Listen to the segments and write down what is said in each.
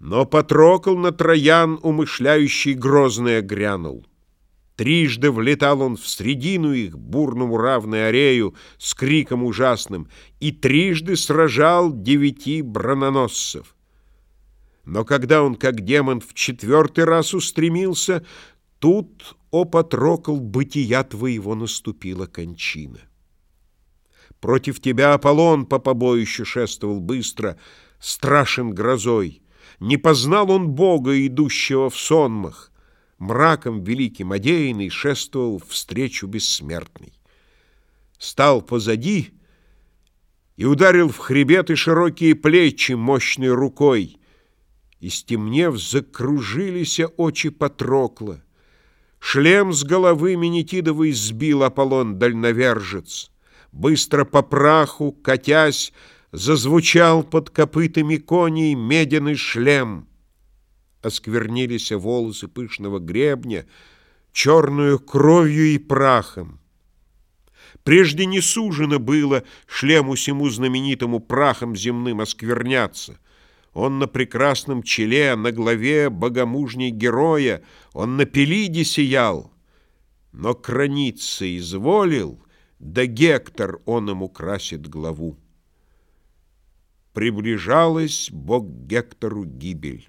Но Патрокл на Троян, умышляющий грозное, грянул. Трижды влетал он в средину их, бурному равной арею, с криком ужасным, и трижды сражал девяти брононосцев. Но когда он, как демон, в четвертый раз устремился, тут, о Патрокл, бытия твоего наступила кончина. Против тебя Аполлон по побоищу шествовал быстро, страшен грозой. Не познал он Бога, идущего в сонмах. Мраком великим одеянный шествовал встречу бессмертный. Стал позади и ударил в хребет и широкие плечи мощной рукой. И стемнев, закружились очи Патрокла. Шлем с головы Менетидовой сбил Аполлон дальновержец. Быстро по праху, катясь, Зазвучал под копытами коней медяный шлем. Осквернились волосы пышного гребня Черную кровью и прахом. Прежде не сужено было шлему сему знаменитому прахом земным оскверняться. Он на прекрасном челе, на главе богомужней героя, он на пелиде сиял, но краниться изволил, да Гектор он ему красит главу. Приближалась бог Гектору гибель.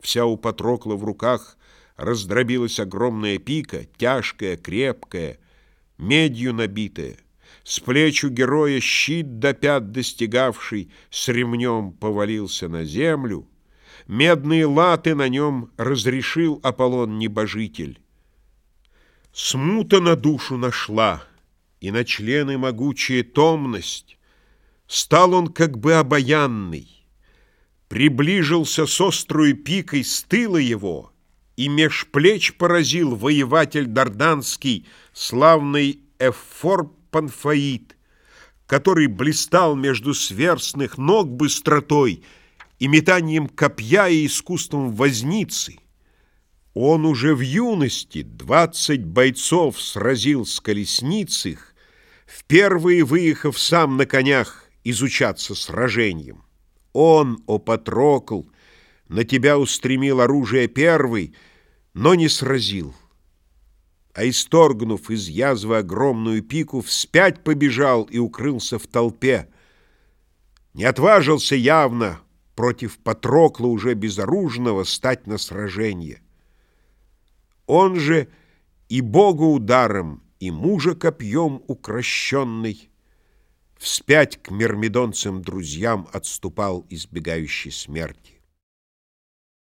Вся у Патрокла в руках раздробилась огромная пика, тяжкая, крепкая, медью набитая. С плеч у героя щит до пят достигавший с ремнем повалился на землю. Медные латы на нем разрешил Аполлон-небожитель. Смута на душу нашла, и на члены могучая томность, Стал он как бы обаянный, Приближился с острую пикой с тыла его, И меж плеч поразил воеватель дарданский, Славный Эфор Панфаид, Который блистал между сверстных ног быстротой И метанием копья и искусством возницы. Он уже в юности двадцать бойцов сразил с колесниц их, Впервые выехав сам на конях изучаться сражением. Он, о Патрокл, на тебя устремил оружие первый, но не сразил. А исторгнув из язвы огромную пику, вспять побежал и укрылся в толпе. Не отважился явно против Патрокла уже безоружного стать на сражение. Он же и Бога ударом, и мужа копьем укращенный — Вспять к мирмидонцам друзьям отступал избегающий смерти.